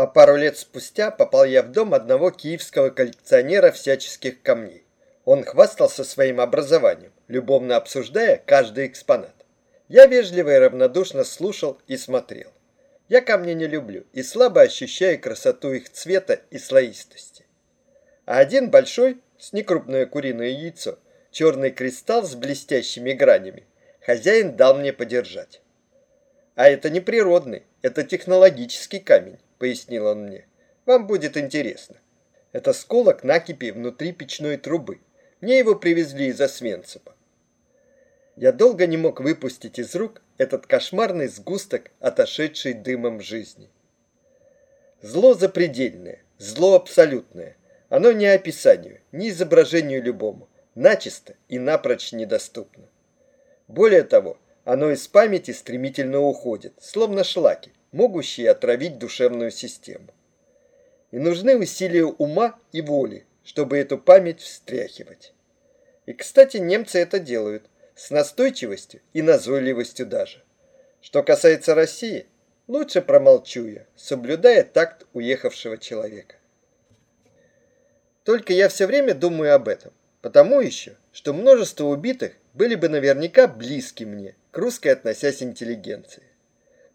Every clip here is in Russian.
А пару лет спустя попал я в дом одного киевского коллекционера всяческих камней. Он хвастался своим образованием, любовно обсуждая каждый экспонат. Я вежливо и равнодушно слушал и смотрел. Я камни не люблю и слабо ощущаю красоту их цвета и слоистости. А один большой, с некрупное куриное яйцо, черный кристалл с блестящими гранями, хозяин дал мне подержать. А это не природный, это технологический камень, пояснил он мне. Вам будет интересно. Это сколок накипи внутри печной трубы. Мне его привезли из Освенцима. Я долго не мог выпустить из рук этот кошмарный сгусток, отошедший дымом жизни. Зло запредельное, зло абсолютное. Оно не описанию, ни изображению любому, начисто и напрочь недоступно. Более того, оно из памяти стремительно уходит, словно шлаки, могущие отравить душевную систему. И нужны усилия ума и воли, чтобы эту память встряхивать. И, кстати, немцы это делают, с настойчивостью и назойливостью даже. Что касается России, лучше промолчу я, соблюдая такт уехавшего человека. Только я все время думаю об этом, потому еще, что множество убитых были бы наверняка близки мне, к русской относясь интеллигенции.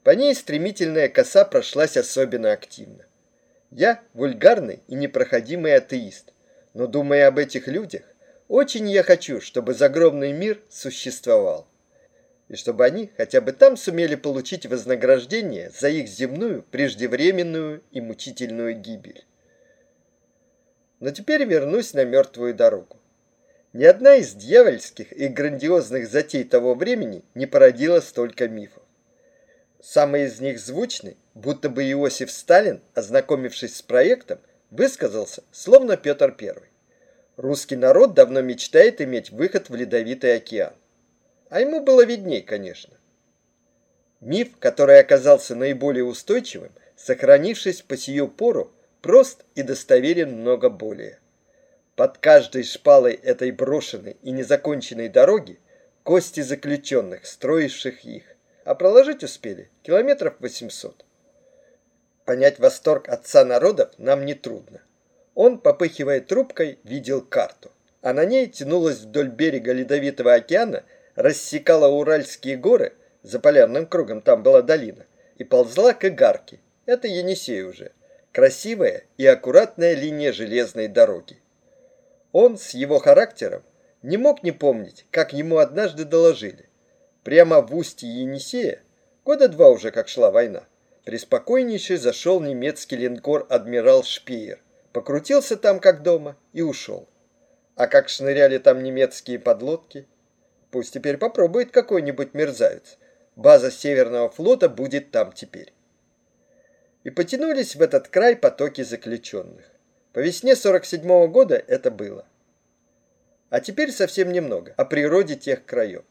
По ней стремительная коса прошлась особенно активно. Я вульгарный и непроходимый атеист, но думая об этих людях, очень я хочу, чтобы загробный мир существовал. И чтобы они хотя бы там сумели получить вознаграждение за их земную, преждевременную и мучительную гибель. Но теперь вернусь на мертвую дорогу. Ни одна из дьявольских и грандиозных затей того времени не породила столько мифов. Самый из них звучный, будто бы Иосиф Сталин, ознакомившись с проектом, высказался, словно Петр I. Русский народ давно мечтает иметь выход в ледовитый океан. А ему было видней, конечно. Миф, который оказался наиболее устойчивым, сохранившись по сию пору, прост и достоверен много более. Под каждой шпалой этой брошенной и незаконченной дороги кости заключенных, строивших их, а проложить успели километров 800. Понять восторг отца народов нам нетрудно. Он, попыхивая трубкой, видел карту, а на ней тянулась вдоль берега Ледовитого океана, рассекала Уральские горы, за полярным кругом там была долина, и ползла к Игарке, это Енисей уже, красивая и аккуратная линия железной дороги. Он с его характером не мог не помнить, как ему однажды доложили. Прямо в устье Енисея, года два уже как шла война, преспокойнейший зашел немецкий линкор «Адмирал Шпеер», покрутился там как дома и ушел. А как шныряли там немецкие подлодки? Пусть теперь попробует какой-нибудь мерзавец. База Северного флота будет там теперь. И потянулись в этот край потоки заключенных. По весне 47 -го года это было. А теперь совсем немного о природе тех краев.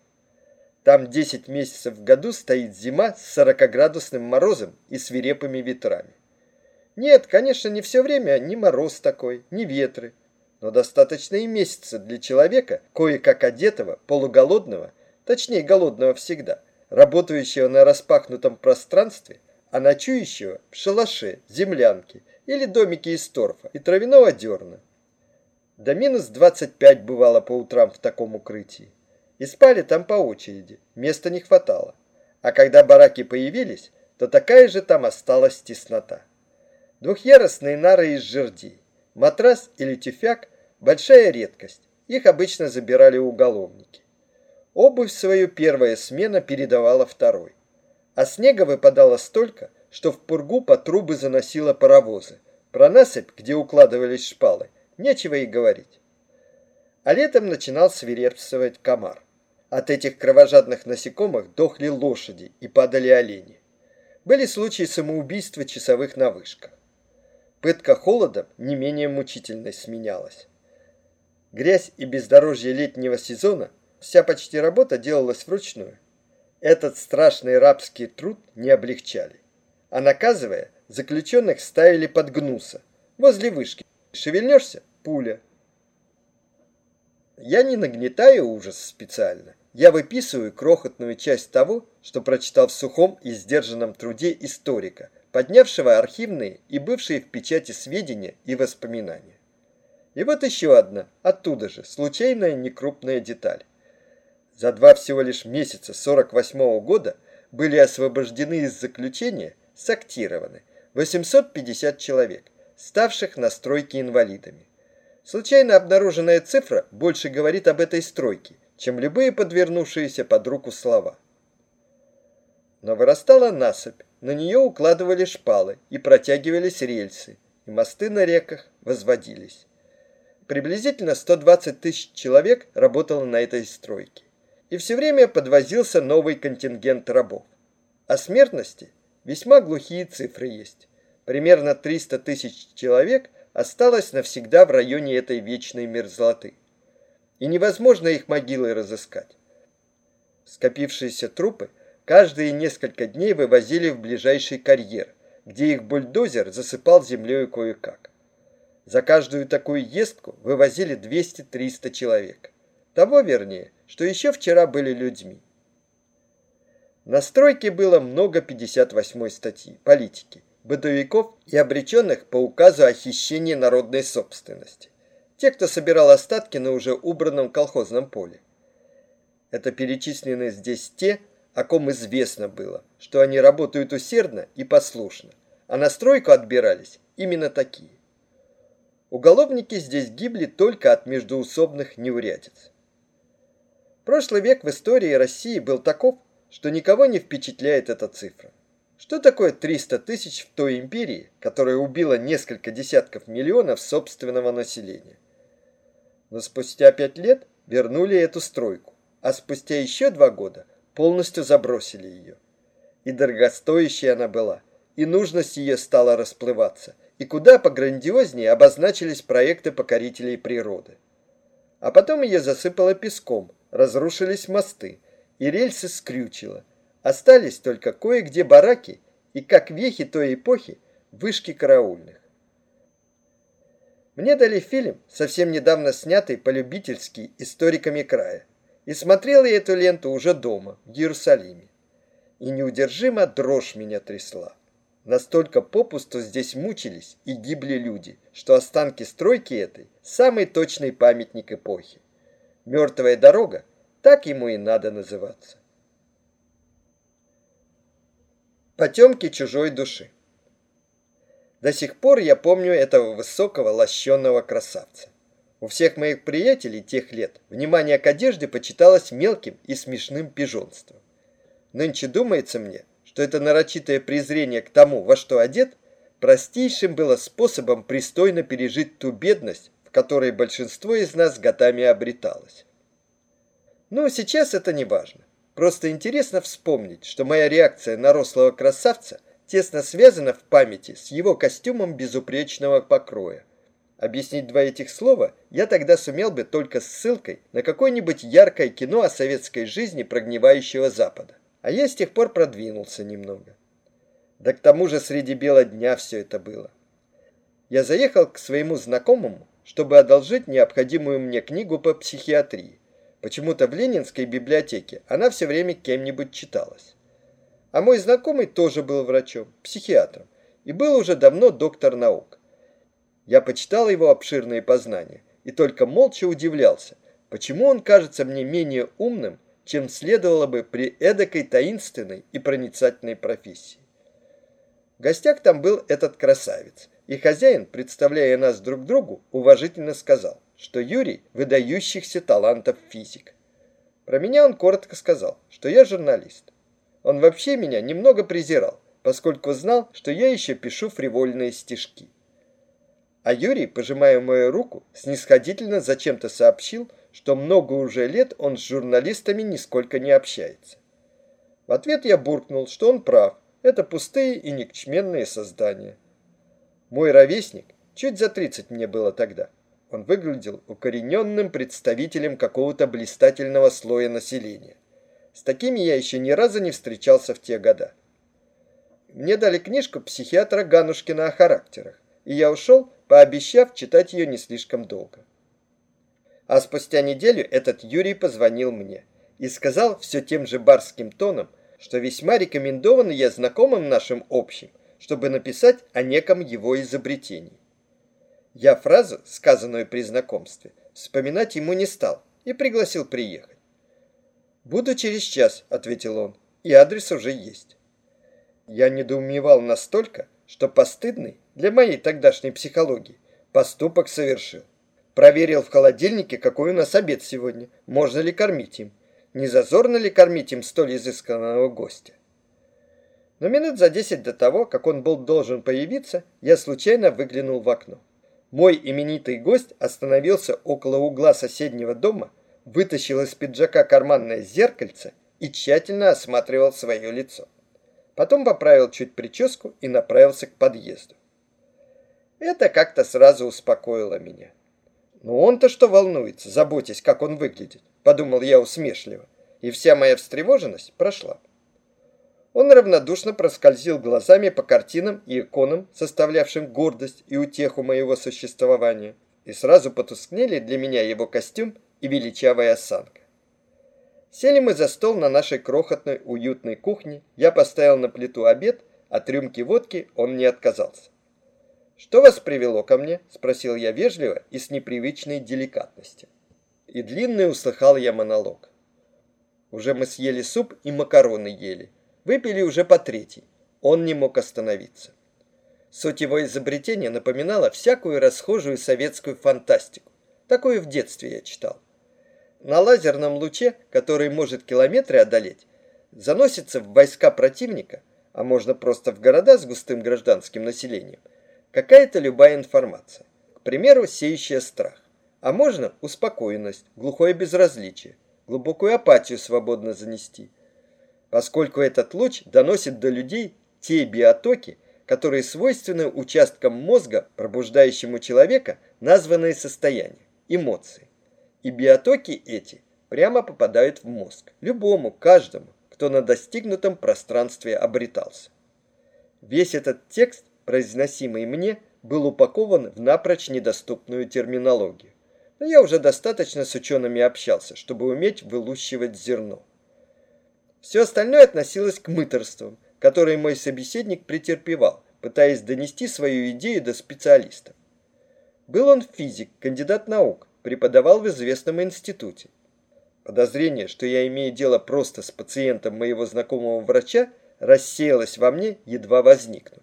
Там 10 месяцев в году стоит зима с 40-градусным морозом и свирепыми ветрами. Нет, конечно, не все время ни мороз такой, ни ветры, но достаточно и месяца для человека, кое-как одетого, полуголодного, точнее голодного всегда, работающего на распахнутом пространстве, а ночующего в шалаше, землянке – или домики из торфа и травяного дерна. До минус 25 бывало по утрам в таком укрытии. И спали там по очереди, места не хватало. А когда бараки появились, то такая же там осталась теснота. Двухъярусные нары из жердей, матрас или тюфяк – большая редкость, их обычно забирали уголовники. Обувь свою первая смена передавала второй. А снега выпадало столько, что в пургу по трубы заносило паровозы. Про насыпь, где укладывались шпалы, нечего и говорить. А летом начинал свирепствовать комар. От этих кровожадных насекомых дохли лошади и падали олени. Были случаи самоубийства часовых на вышках. Пытка холодом не менее мучительной сменялась. Грязь и бездорожье летнего сезона, вся почти работа делалась вручную. Этот страшный рабский труд не облегчали а наказывая, заключенных ставили под гнуса, возле вышки. Шевельнешься – пуля. Я не нагнетаю ужас специально. Я выписываю крохотную часть того, что прочитал в сухом и сдержанном труде историка, поднявшего архивные и бывшие в печати сведения и воспоминания. И вот еще одна, оттуда же, случайная некрупная деталь. За два всего лишь месяца 48 -го года были освобождены из заключения, сактированы 850 человек, ставших на стройке инвалидами. Случайно обнаруженная цифра больше говорит об этой стройке, чем любые подвернувшиеся под руку слова. Но вырастала насыпь, на нее укладывали шпалы и протягивались рельсы, и мосты на реках возводились. Приблизительно 120 тысяч человек работало на этой стройке. И все время подвозился новый контингент рабов. О смертности весьма глухие цифры есть. Примерно 300 тысяч человек осталось навсегда в районе этой вечной мерзлоты. И невозможно их могилы разыскать. Скопившиеся трупы каждые несколько дней вывозили в ближайший карьер, где их бульдозер засыпал землей кое-как. За каждую такую ездку вывозили 200-300 человек. Того, вернее, что еще вчера были людьми. На стройке было много 58 статьи политики, бытовиков и обреченных по указу о хищении народной собственности. Те, кто собирал остатки на уже убранном колхозном поле. Это перечислены здесь те, о ком известно было, что они работают усердно и послушно, а на стройку отбирались именно такие. Уголовники здесь гибли только от междуусобных неурядиц. Прошлый век в истории России был таков, что никого не впечатляет эта цифра. Что такое 300 тысяч в той империи, которая убила несколько десятков миллионов собственного населения? Но спустя пять лет вернули эту стройку, а спустя еще два года полностью забросили ее. И дорогостоящей она была, и нужность ее стала расплываться – и куда пограндиознее обозначились проекты покорителей природы. А потом ее засыпало песком, разрушились мосты, и рельсы скрючило. Остались только кое-где бараки и, как вехи той эпохи, вышки караульных. Мне дали фильм, совсем недавно снятый по-любительски историками края, и смотрел я эту ленту уже дома, в Иерусалиме. И неудержимо дрожь меня трясла. Настолько попусту здесь мучились и гибли люди, что останки стройки этой – самый точный памятник эпохи. Мертвая дорога – так ему и надо называться. Потемки чужой души. До сих пор я помню этого высокого лощеного красавца. У всех моих приятелей тех лет внимание к одежде почиталось мелким и смешным пижонством. Нынче думается мне – что это нарочитое презрение к тому, во что одет, простейшим было способом пристойно пережить ту бедность, в которой большинство из нас годами обреталось. Но сейчас это не важно. Просто интересно вспомнить, что моя реакция на рослого красавца тесно связана в памяти с его костюмом безупречного покроя. Объяснить два этих слова я тогда сумел бы только ссылкой на какое-нибудь яркое кино о советской жизни прогнивающего Запада. А я с тех пор продвинулся немного. Да к тому же среди бела дня все это было. Я заехал к своему знакомому, чтобы одолжить необходимую мне книгу по психиатрии. Почему-то в Ленинской библиотеке она все время кем-нибудь читалась. А мой знакомый тоже был врачом, психиатром, и был уже давно доктор наук. Я почитал его обширные познания и только молча удивлялся, почему он кажется мне менее умным, чем следовало бы при эдакой таинственной и проницательной профессии. В гостях там был этот красавец, и хозяин, представляя нас друг другу, уважительно сказал, что Юрий – выдающихся талантов физик. Про меня он коротко сказал, что я журналист. Он вообще меня немного презирал, поскольку знал, что я еще пишу фривольные стишки. А Юрий, пожимая мою руку, снисходительно зачем-то сообщил, что много уже лет он с журналистами нисколько не общается. В ответ я буркнул, что он прав, это пустые и никчменные создания. Мой ровесник, чуть за 30 мне было тогда, он выглядел укорененным представителем какого-то блистательного слоя населения. С такими я еще ни разу не встречался в те года. Мне дали книжку психиатра Ганушкина о характерах, и я ушел, пообещав читать ее не слишком долго. А спустя неделю этот Юрий позвонил мне и сказал все тем же барским тоном, что весьма рекомендован я знакомым нашим общим, чтобы написать о неком его изобретении. Я фразу, сказанную при знакомстве, вспоминать ему не стал и пригласил приехать. «Буду через час», — ответил он, — «и адрес уже есть». Я недоумевал настолько, что постыдный для моей тогдашней психологии поступок совершил. Проверил в холодильнике, какой у нас обед сегодня, можно ли кормить им, не зазорно ли кормить им столь изысканного гостя. Но минут за десять до того, как он был должен появиться, я случайно выглянул в окно. Мой именитый гость остановился около угла соседнего дома, вытащил из пиджака карманное зеркальце и тщательно осматривал свое лицо. Потом поправил чуть прическу и направился к подъезду. Это как-то сразу успокоило меня. «Ну он-то что волнуется, заботясь, как он выглядит?» – подумал я усмешливо, и вся моя встревоженность прошла. Он равнодушно проскользил глазами по картинам и иконам, составлявшим гордость и утеху моего существования, и сразу потускнели для меня его костюм и величавая осанка. Сели мы за стол на нашей крохотной уютной кухне, я поставил на плиту обед, а рюмки водки он не отказался. «Что вас привело ко мне?» – спросил я вежливо и с непривычной деликатностью. И длинный услыхал я монолог. Уже мы съели суп и макароны ели. Выпили уже по третий. Он не мог остановиться. Суть его изобретения напоминала всякую расхожую советскую фантастику. Такую в детстве я читал. На лазерном луче, который может километры одолеть, заносится в войска противника, а можно просто в города с густым гражданским населением – какая-то любая информация, к примеру, сеющая страх. А можно успокоенность, глухое безразличие, глубокую апатию свободно занести. Поскольку этот луч доносит до людей те биотоки, которые свойственны участкам мозга, пробуждающему человека, названные состояния, эмоции. И биотоки эти прямо попадают в мозг, любому, каждому, кто на достигнутом пространстве обретался. Весь этот текст произносимый мне, был упакован в напрочь недоступную терминологию. Но я уже достаточно с учеными общался, чтобы уметь вылущивать зерно. Все остальное относилось к мыторствам, которые мой собеседник претерпевал, пытаясь донести свою идею до специалистов. Был он физик, кандидат наук, преподавал в известном институте. Подозрение, что я имею дело просто с пациентом моего знакомого врача, рассеялось во мне, едва возникнув.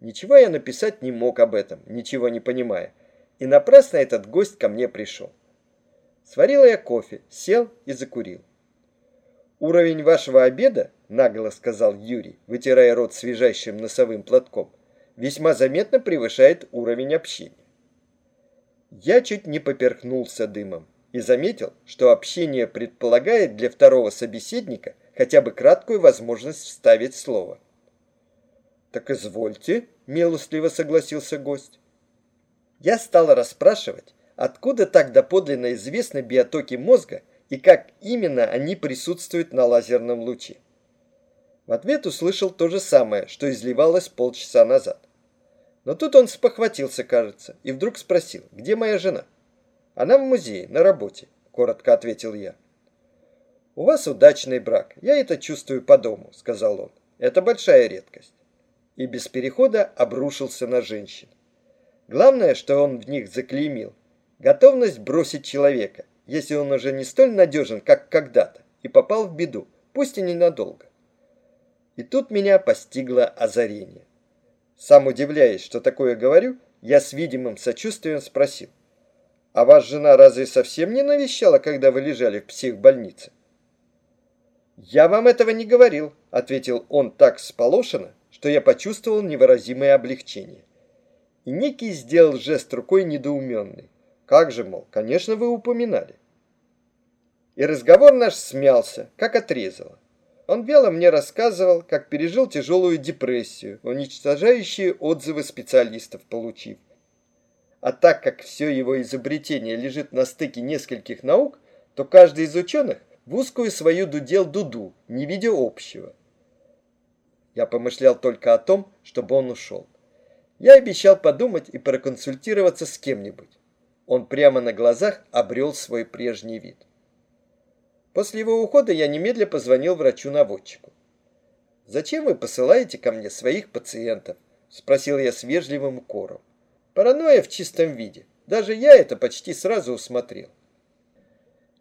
Ничего я написать не мог об этом, ничего не понимая. И напрасно этот гость ко мне пришел. Сварила я кофе, сел и закурил. «Уровень вашего обеда, — нагло сказал Юрий, вытирая рот свежайшим носовым платком, — весьма заметно превышает уровень общения». Я чуть не поперхнулся дымом и заметил, что общение предполагает для второго собеседника хотя бы краткую возможность вставить слово. «Так извольте», — милостливо согласился гость. Я стал расспрашивать, откуда так доподлинно известны биотоки мозга и как именно они присутствуют на лазерном луче. В ответ услышал то же самое, что изливалось полчаса назад. Но тут он спохватился, кажется, и вдруг спросил, где моя жена? Она в музее, на работе, коротко ответил я. У вас удачный брак, я это чувствую по дому, сказал он. Это большая редкость и без перехода обрушился на женщин. Главное, что он в них заклеймил – готовность бросить человека, если он уже не столь надежен, как когда-то, и попал в беду, пусть и ненадолго. И тут меня постигло озарение. Сам удивляясь, что такое говорю, я с видимым сочувствием спросил. «А вас жена разве совсем не навещала, когда вы лежали в психбольнице?» «Я вам этого не говорил», — ответил он так сполошенно, что я почувствовал невыразимое облегчение. И некий сделал жест рукой недоуменный. Как же, мол, конечно, вы упоминали. И разговор наш смялся, как отрезало. Он вяло мне рассказывал, как пережил тяжелую депрессию, уничтожающие отзывы специалистов получив. А так как все его изобретение лежит на стыке нескольких наук, то каждый из ученых в узкую свою дудел дуду, не видя общего. Я помышлял только о том, чтобы он ушел. Я обещал подумать и проконсультироваться с кем-нибудь. Он прямо на глазах обрел свой прежний вид. После его ухода я немедля позвонил врачу-наводчику. «Зачем вы посылаете ко мне своих пациентов?» – спросил я с вежливым укором. Паранойя в чистом виде. Даже я это почти сразу усмотрел.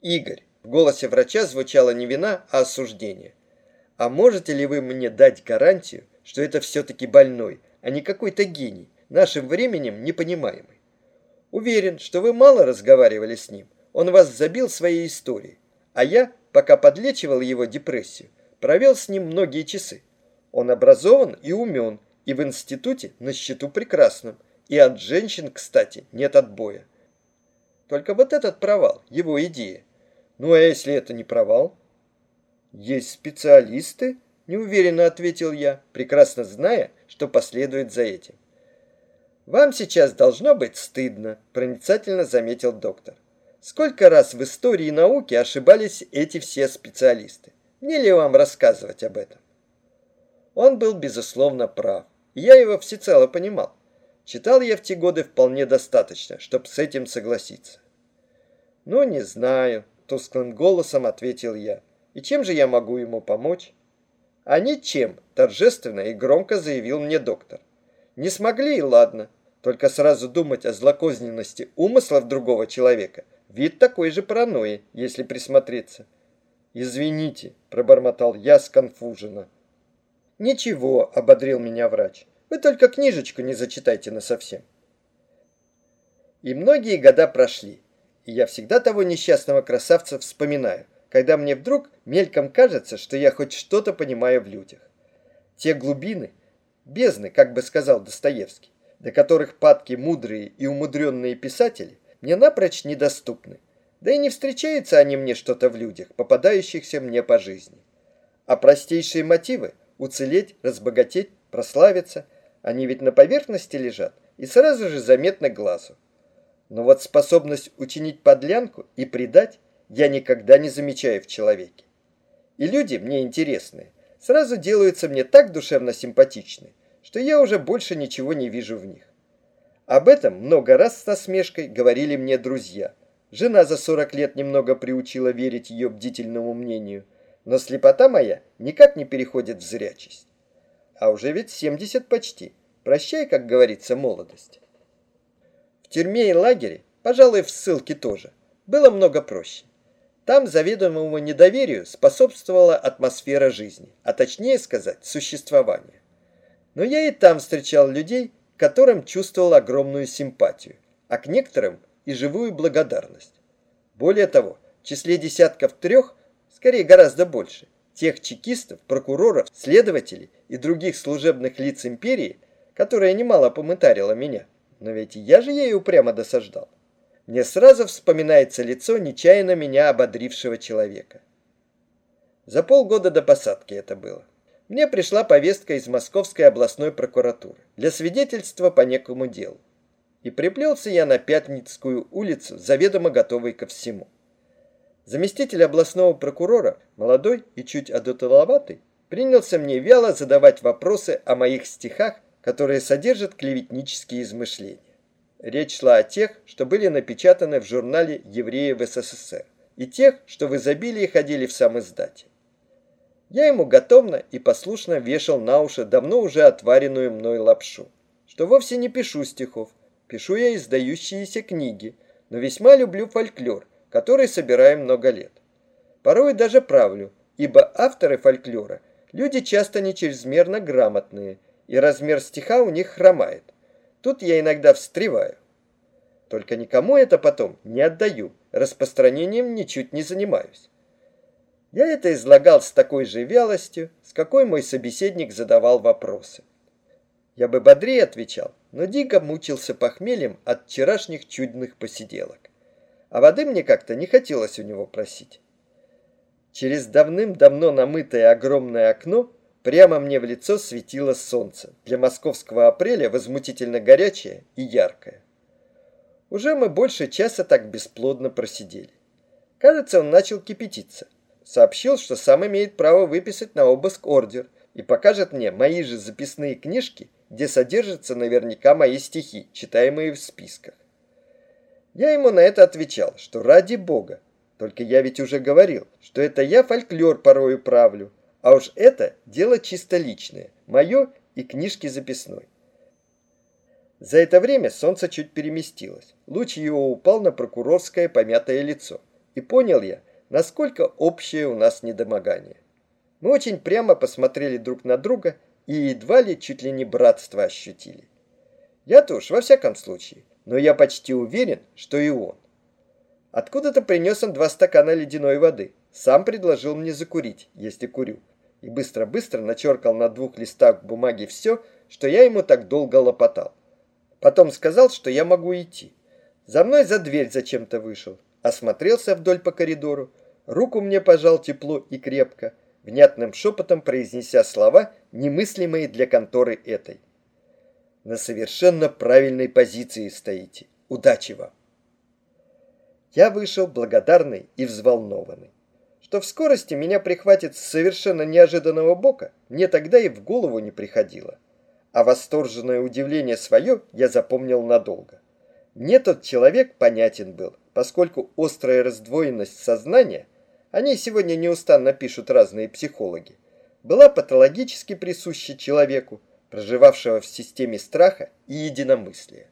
«Игорь», – в голосе врача звучала не вина, а осуждение. «А можете ли вы мне дать гарантию, что это все-таки больной, а не какой-то гений, нашим временем непонимаемый? Уверен, что вы мало разговаривали с ним, он вас забил своей историей, а я, пока подлечивал его депрессию, провел с ним многие часы. Он образован и умен, и в институте на счету прекрасном, и от женщин, кстати, нет отбоя. Только вот этот провал, его идея. Ну а если это не провал? Есть специалисты, неуверенно ответил я, прекрасно зная, что последует за этим. Вам сейчас должно быть стыдно, проницательно заметил доктор. Сколько раз в истории науки ошибались эти все специалисты? Мне ли вам рассказывать об этом? Он был, безусловно, прав. Я его всецело понимал. Читал я в те годы вполне достаточно, чтобы с этим согласиться. «Ну, не знаю», — тусклым голосом ответил я. «И чем же я могу ему помочь?» «А ничем», — торжественно и громко заявил мне доктор. «Не смогли, и ладно. Только сразу думать о злокозненности умыслов другого человека Вид такой же паранойи, если присмотреться. «Извините», — пробормотал я сконфуженно. «Ничего», — ободрил меня врач. «Вы только книжечку не зачитайте насовсем». И многие года прошли, и я всегда того несчастного красавца вспоминаю, когда мне вдруг мельком кажется, что я хоть что-то понимаю в людях. Те глубины, бездны, как бы сказал Достоевский, до которых падки мудрые и умудренные писатели, мне напрочь недоступны. Да и не встречаются они мне что-то в людях, попадающихся мне по жизни. А простейшие мотивы – уцелеть, разбогатеть, прославиться – они ведь на поверхности лежат и сразу же заметны глазу. Но вот способность учинить подлянку и предать я никогда не замечаю в человеке. И люди мне интересные, сразу делаются мне так душевно симпатичны, что я уже больше ничего не вижу в них. Об этом много раз с насмешкой говорили мне друзья. Жена за 40 лет немного приучила верить ее бдительному мнению, но слепота моя никак не переходит в зрячесть. А уже ведь 70 почти. Прощай, как говорится, молодость. В тюрьме и лагере, пожалуй, в ссылке тоже, было много проще. Там заведомому недоверию способствовала атмосфера жизни, а точнее сказать, существования. Но я и там встречал людей, которым чувствовал огромную симпатию, а к некоторым и живую благодарность. Более того, в числе десятков трех, скорее гораздо больше, тех чекистов, прокуроров, следователей и других служебных лиц империи, которая немало помытарила меня, но ведь я же ей упрямо досаждал. Мне сразу вспоминается лицо нечаянно меня ободрившего человека. За полгода до посадки это было мне пришла повестка из Московской областной прокуратуры для свидетельства по некому делу. И приплелся я на Пятницкую улицу, заведомо готовый ко всему. Заместитель областного прокурора, молодой и чуть одутоловатый, принялся мне вяло задавать вопросы о моих стихах, которые содержат клеветнические измышления. Речь шла о тех, что были напечатаны в журнале «Евреи в СССР», и тех, что в изобилии ходили в сам издате. Я ему готовно и послушно вешал на уши давно уже отваренную мной лапшу, что вовсе не пишу стихов, пишу я издающиеся книги, но весьма люблю фольклор, который собираю много лет. Порой даже правлю, ибо авторы фольклора – люди часто не чрезмерно грамотные, и размер стиха у них хромает. Тут я иногда встреваю. Только никому это потом не отдаю, распространением ничуть не занимаюсь. Я это излагал с такой же вялостью, с какой мой собеседник задавал вопросы. Я бы бодрее отвечал, но дико мучился похмельем от вчерашних чудных посиделок. А воды мне как-то не хотелось у него просить. Через давным-давно намытое огромное окно прямо мне в лицо светило солнце, для московского апреля возмутительно горячее и яркое. Уже мы больше часа так бесплодно просидели. Кажется, он начал кипятиться – сообщил, что сам имеет право выписать на обыск ордер и покажет мне мои же записные книжки, где содержатся наверняка мои стихи, читаемые в списках. Я ему на это отвечал, что ради бога, только я ведь уже говорил, что это я фольклор порою правлю, А уж это дело чисто личное, мое и книжки записной. За это время солнце чуть переместилось. Луч его упал на прокурорское помятое лицо. И понял я, насколько общее у нас недомогание. Мы очень прямо посмотрели друг на друга и едва ли чуть ли не братство ощутили. Я-то уж во всяком случае, но я почти уверен, что и он. Откуда-то принес он два стакана ледяной воды. Сам предложил мне закурить, если курю. И быстро-быстро начеркал на двух листах бумаги все, что я ему так долго лопотал. Потом сказал, что я могу идти. За мной за дверь зачем-то вышел. Осмотрелся вдоль по коридору. Руку мне пожал тепло и крепко, внятным шепотом произнеся слова, немыслимые для конторы этой. На совершенно правильной позиции стоите. Удачи вам! Я вышел благодарный и взволнованный. Что в скорости меня прихватит с совершенно неожиданного бока, мне тогда и в голову не приходило а восторженное удивление свое я запомнил надолго. Мне тот человек понятен был, поскольку острая раздвоенность сознания, они сегодня неустанно пишут разные психологи, была патологически присуща человеку, проживавшего в системе страха и единомыслия.